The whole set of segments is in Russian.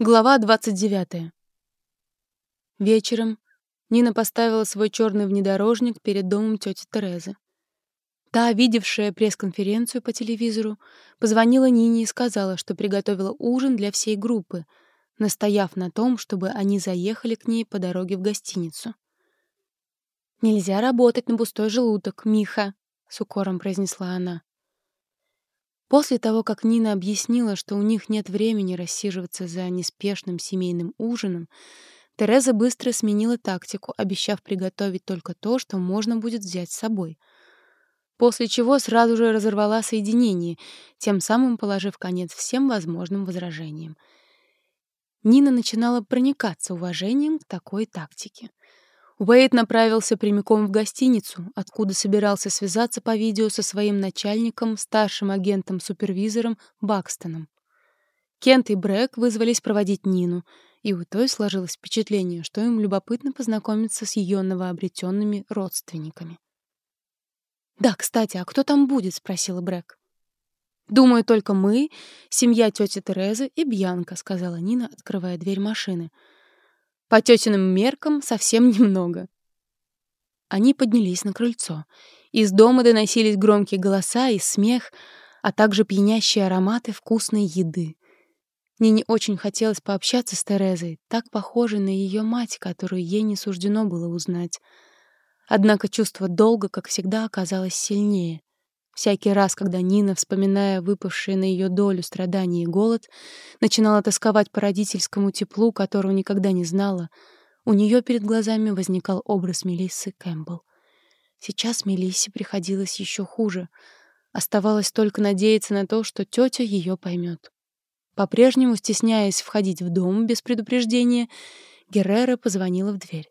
Глава 29. Вечером Нина поставила свой черный внедорожник перед домом тети Терезы. Та, видевшая пресс-конференцию по телевизору, позвонила Нине и сказала, что приготовила ужин для всей группы, настояв на том, чтобы они заехали к ней по дороге в гостиницу. «Нельзя работать на пустой желудок, Миха», — с укором произнесла она. После того, как Нина объяснила, что у них нет времени рассиживаться за неспешным семейным ужином, Тереза быстро сменила тактику, обещав приготовить только то, что можно будет взять с собой. После чего сразу же разорвала соединение, тем самым положив конец всем возможным возражениям. Нина начинала проникаться уважением к такой тактике. Уэйд направился прямиком в гостиницу, откуда собирался связаться по видео со своим начальником, старшим агентом-супервизором Бакстоном. Кент и Брэк вызвались проводить Нину, и у той сложилось впечатление, что им любопытно познакомиться с ее новообретенными родственниками. «Да, кстати, а кто там будет?» — спросила Брэк. «Думаю, только мы, семья тети Терезы и Бьянка», — сказала Нина, открывая дверь машины. По тетиным меркам совсем немного. Они поднялись на крыльцо. Из дома доносились громкие голоса и смех, а также пьянящие ароматы вкусной еды. Нине очень хотелось пообщаться с Терезой, так похожей на ее мать, которую ей не суждено было узнать. Однако чувство долга, как всегда, оказалось сильнее. Всякий раз, когда Нина, вспоминая выпавшие на ее долю страдания и голод, начинала тосковать по родительскому теплу, которого никогда не знала, у нее перед глазами возникал образ Мелиссы Кэмпбелл. Сейчас Мелиссе приходилось еще хуже. Оставалось только надеяться на то, что тетя ее поймет. По-прежнему, стесняясь входить в дом без предупреждения, Геррера позвонила в дверь.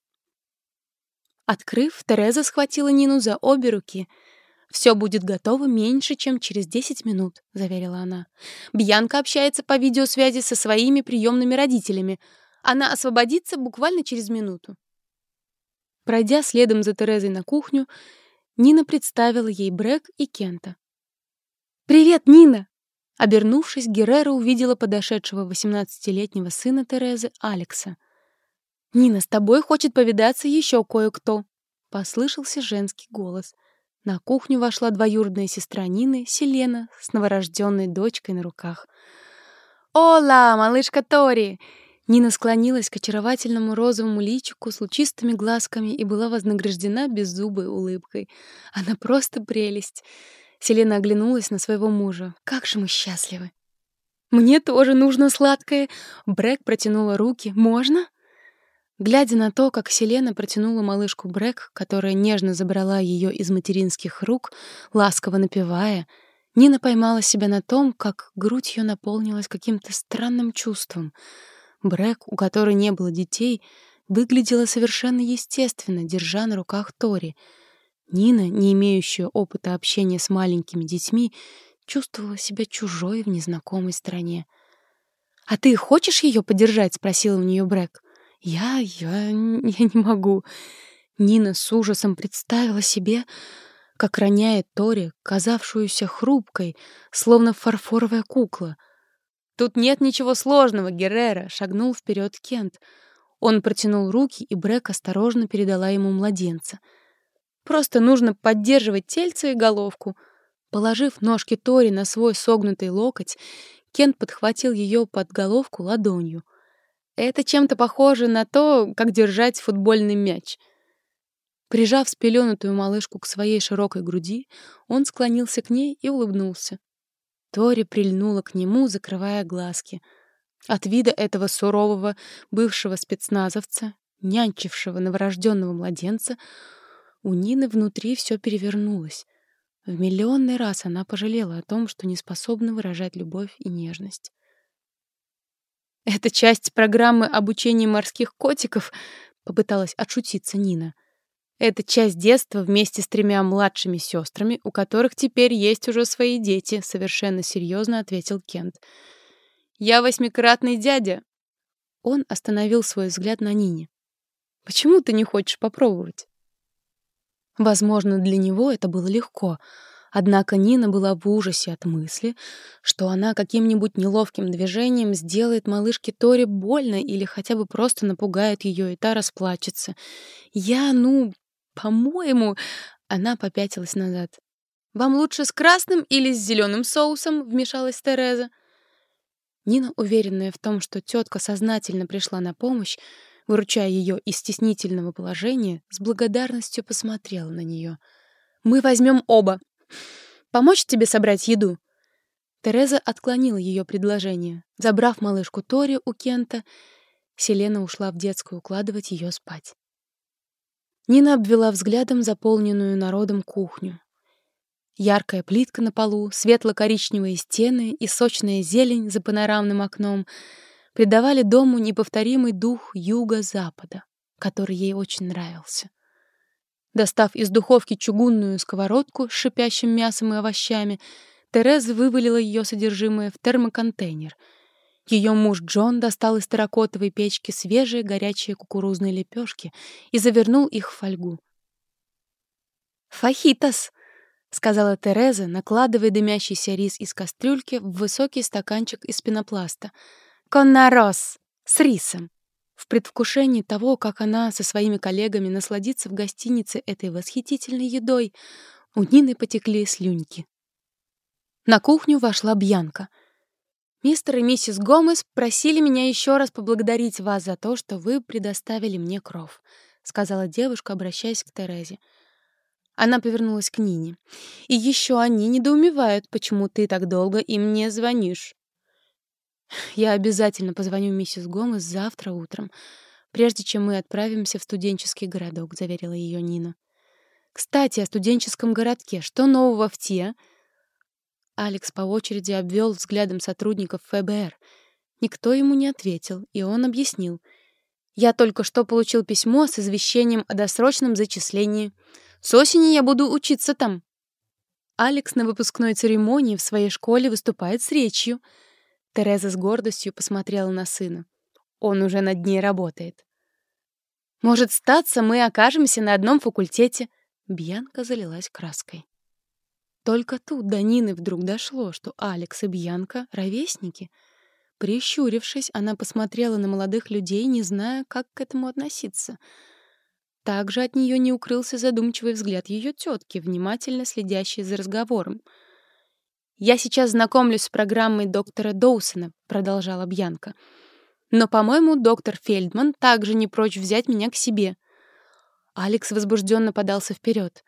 Открыв, Тереза схватила Нину за обе руки — «Все будет готово меньше, чем через 10 минут», — заверила она. «Бьянка общается по видеосвязи со своими приемными родителями. Она освободится буквально через минуту». Пройдя следом за Терезой на кухню, Нина представила ей Брэк и Кента. «Привет, Нина!» Обернувшись, Геррера увидела подошедшего 18-летнего сына Терезы, Алекса. «Нина, с тобой хочет повидаться еще кое-кто», — послышался женский голос — на кухню вошла двоюродная сестра Нины, Селена, с новорожденной дочкой на руках. «Ола, малышка Тори!» Нина склонилась к очаровательному розовому личику с лучистыми глазками и была вознаграждена беззубой улыбкой. Она просто прелесть. Селена оглянулась на своего мужа. «Как же мы счастливы!» «Мне тоже нужно сладкое!» Брэк протянула руки. «Можно?» Глядя на то, как Селена протянула малышку Брэк, которая нежно забрала ее из материнских рук, ласково напевая, Нина поймала себя на том, как грудь ее наполнилась каким-то странным чувством. Брэк, у которой не было детей, выглядела совершенно естественно, держа на руках Тори. Нина, не имеющая опыта общения с маленькими детьми, чувствовала себя чужой в незнакомой стране. «А ты хочешь ее подержать?» — спросила у нее Брэк. Я... я... я не могу. Нина с ужасом представила себе, как роняет Тори, казавшуюся хрупкой, словно фарфоровая кукла. «Тут нет ничего сложного, Геррера!» — шагнул вперед Кент. Он протянул руки, и Брэк осторожно передала ему младенца. «Просто нужно поддерживать тельце и головку». Положив ножки Тори на свой согнутый локоть, Кент подхватил ее под головку ладонью — это чем-то похоже на то, как держать футбольный мяч. Прижав спеленутую малышку к своей широкой груди, он склонился к ней и улыбнулся. Тори прильнула к нему, закрывая глазки. От вида этого сурового бывшего спецназовца, нянчившего новорожденного младенца, у Нины внутри все перевернулось. В миллионный раз она пожалела о том, что не способна выражать любовь и нежность. «Это часть программы обучения морских котиков», — попыталась отшутиться Нина. «Это часть детства вместе с тремя младшими сестрами, у которых теперь есть уже свои дети», — совершенно серьезно ответил Кент. «Я восьмикратный дядя». Он остановил свой взгляд на Нине. «Почему ты не хочешь попробовать?» Возможно, для него это было легко, Однако Нина была в ужасе от мысли, что она каким-нибудь неловким движением сделает малышке Торе больно или хотя бы просто напугает ее, и та расплачется. «Я, ну, по-моему...» Она попятилась назад. «Вам лучше с красным или с зеленым соусом?» — вмешалась Тереза. Нина, уверенная в том, что тетка сознательно пришла на помощь, выручая ее из стеснительного положения, с благодарностью посмотрела на нее. «Мы возьмем оба. Помочь тебе собрать еду?» Тереза отклонила ее предложение. Забрав малышку Тори у Кента, Селена ушла в детскую укладывать ее спать. Нина обвела взглядом заполненную народом кухню. Яркая плитка на полу, светло-коричневые стены и сочная зелень за панорамным окном придавали дому неповторимый дух юго-запада, который ей очень нравился. Достав из духовки чугунную сковородку с шипящим мясом и овощами, Тереза вывалила ее содержимое в термоконтейнер. Ее муж Джон достал из терракотовой печки свежие горячие кукурузные лепешки и завернул их в фольгу. «Фахитос!» — сказала Тереза, накладывая дымящийся рис из кастрюльки в высокий стаканчик из пенопласта. «Коннарос! С рисом!» В предвкушении того, как она со своими коллегами насладится в гостинице этой восхитительной едой, у Нины потекли слюньки. На кухню вошла Бьянка. «Мистер и миссис Гомес просили меня еще раз поблагодарить вас за то, что вы предоставили мне кров», — сказала девушка, обращаясь к Терезе. Она повернулась к Нине. «И еще они недоумевают, почему ты так долго им не звонишь». Я обязательно позвоню миссис Гомес завтра утром, прежде чем мы отправимся в студенческий городок, заверила ее Нина. Кстати, о студенческом городке. Что нового в Те? Алекс по очереди обвел взглядом сотрудников ФБР. Никто ему не ответил, и он объяснил. Я только что получил письмо с извещением о досрочном зачислении. С осени я буду учиться там. Алекс на выпускной церемонии в своей школе выступает с речью — Тереза с гордостью посмотрела на сына. Он уже над ней работает. «Может, статься, мы окажемся на одном факультете?» Бьянка залилась краской. Только тут до Нины вдруг дошло, что Алекс и Бьянка — ровесники. Прищурившись, она посмотрела на молодых людей, не зная, как к этому относиться. Также от нее не укрылся задумчивый взгляд ее тетки, внимательно следящей за разговором — «Я сейчас знакомлюсь с программой доктора Доусона», — продолжала Бьянка. «Но, по-моему, доктор Фельдман также не прочь взять меня к себе». Алекс возбужденно подался вперед.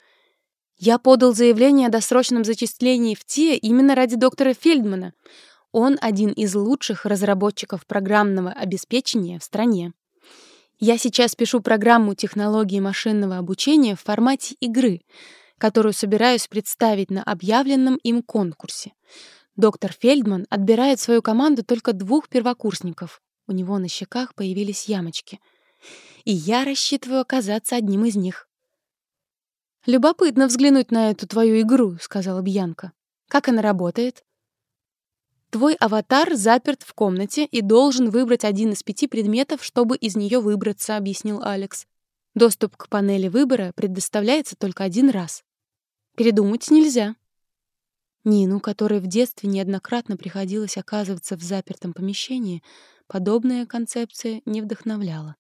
«Я подал заявление о досрочном зачислении в ТИА именно ради доктора Фельдмана. Он один из лучших разработчиков программного обеспечения в стране. Я сейчас пишу программу технологии машинного обучения в формате игры — которую собираюсь представить на объявленном им конкурсе. Доктор Фельдман отбирает в свою команду только двух первокурсников. У него на щеках появились ямочки. И я рассчитываю оказаться одним из них. «Любопытно взглянуть на эту твою игру», — сказала Бьянка. «Как она работает?» Твой аватар заперт в комнате и должен выбрать один из пяти предметов, чтобы из нее выбраться, объяснил Алекс. Доступ к панели выбора предоставляется только один раз. Передумать нельзя. Нину, которой в детстве неоднократно приходилось оказываться в запертом помещении, подобная концепция не вдохновляла.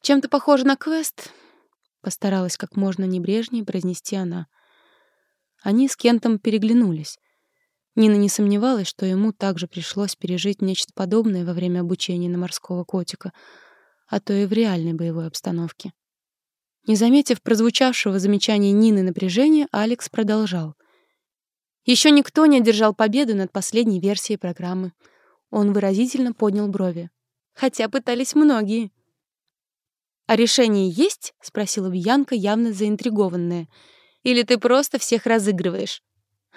«Чем-то похоже на квест», — постаралась как можно небрежнее произнести она. Они с Кентом переглянулись. Нина не сомневалась, что ему также пришлось пережить нечто подобное во время обучения на морского котика, а то и в реальной боевой обстановке. Не заметив прозвучавшего замечания Нины напряжения, Алекс продолжал. Еще никто не одержал победу над последней версией программы. Он выразительно поднял брови. Хотя пытались многие. «А решение есть?» — спросила Бьянка, явно заинтригованная. «Или ты просто всех разыгрываешь?»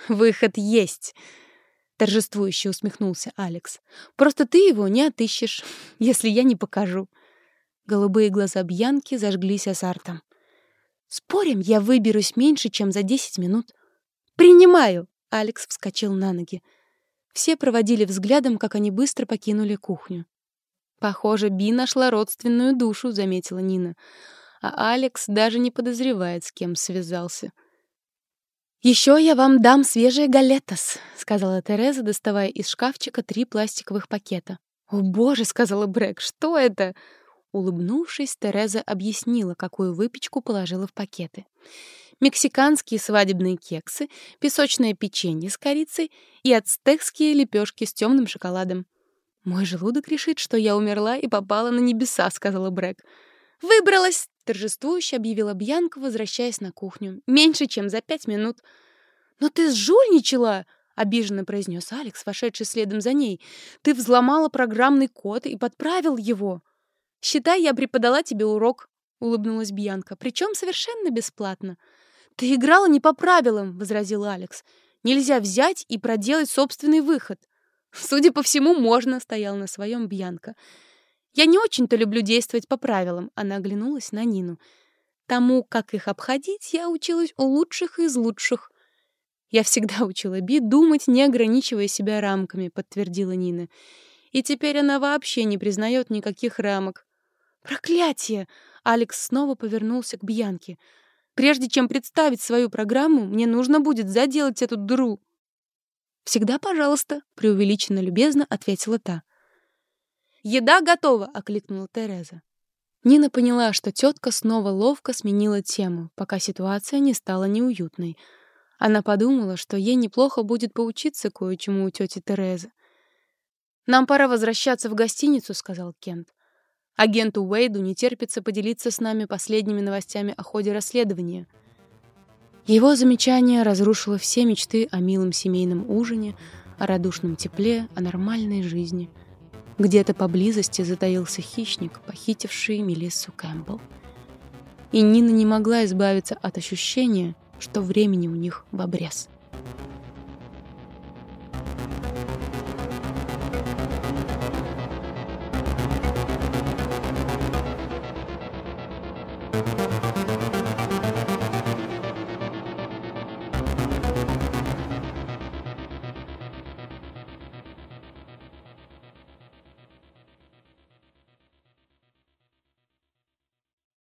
«Выход есть!» — торжествующе усмехнулся Алекс. «Просто ты его не отыщешь, если я не покажу». Голубые глаза Бьянки зажглись азартом. «Спорим, я выберусь меньше, чем за десять минут?» «Принимаю!» — Алекс вскочил на ноги. Все проводили взглядом, как они быстро покинули кухню. «Похоже, Би нашла родственную душу», — заметила Нина. «А Алекс даже не подозревает, с кем связался». «Еще я вам дам свежие галетас», — сказала Тереза, доставая из шкафчика три пластиковых пакета. «О, боже», — сказала Брэк, — «что это?» Улыбнувшись, Тереза объяснила, какую выпечку положила в пакеты. Мексиканские свадебные кексы, песочное печенье с корицей и ацтекские лепешки с темным шоколадом. «Мой желудок решит, что я умерла и попала на небеса», — сказала Брэк. «Выбралась!» — торжествующе объявила Бьянка, возвращаясь на кухню. «Меньше, чем за пять минут». «Но ты сжульничала!» — обиженно произнес Алекс, вошедший следом за ней. «Ты взломала программный код и подправил его». «Считай, я преподала тебе урок», — улыбнулась Бьянка. «Причем совершенно бесплатно». «Ты играла не по правилам», — возразил Алекс. «Нельзя взять и проделать собственный выход». «Судя по всему, можно», — стоял на своем Бьянка. Я не очень-то люблю действовать по правилам, она оглянулась на Нину. Тому, как их обходить, я училась у лучших из лучших. Я всегда учила Би думать, не ограничивая себя рамками, подтвердила Нина. И теперь она вообще не признает никаких рамок. Проклятие! Алекс снова повернулся к Бьянке. Прежде чем представить свою программу, мне нужно будет заделать эту дыру. «Всегда пожалуйста», — преувеличенно любезно ответила та. «Еда готова!» — окликнула Тереза. Нина поняла, что тетка снова ловко сменила тему, пока ситуация не стала неуютной. Она подумала, что ей неплохо будет поучиться кое-чему у тети Терезы. «Нам пора возвращаться в гостиницу», — сказал Кент. «Агенту Уэйду не терпится поделиться с нами последними новостями о ходе расследования». Его замечание разрушило все мечты о милом семейном ужине, о радушном тепле, о нормальной жизни — где-то поблизости затаился хищник, похитивший Мелиссу Кэмпбелл. И Нина не могла избавиться от ощущения, что времени у них в обрез.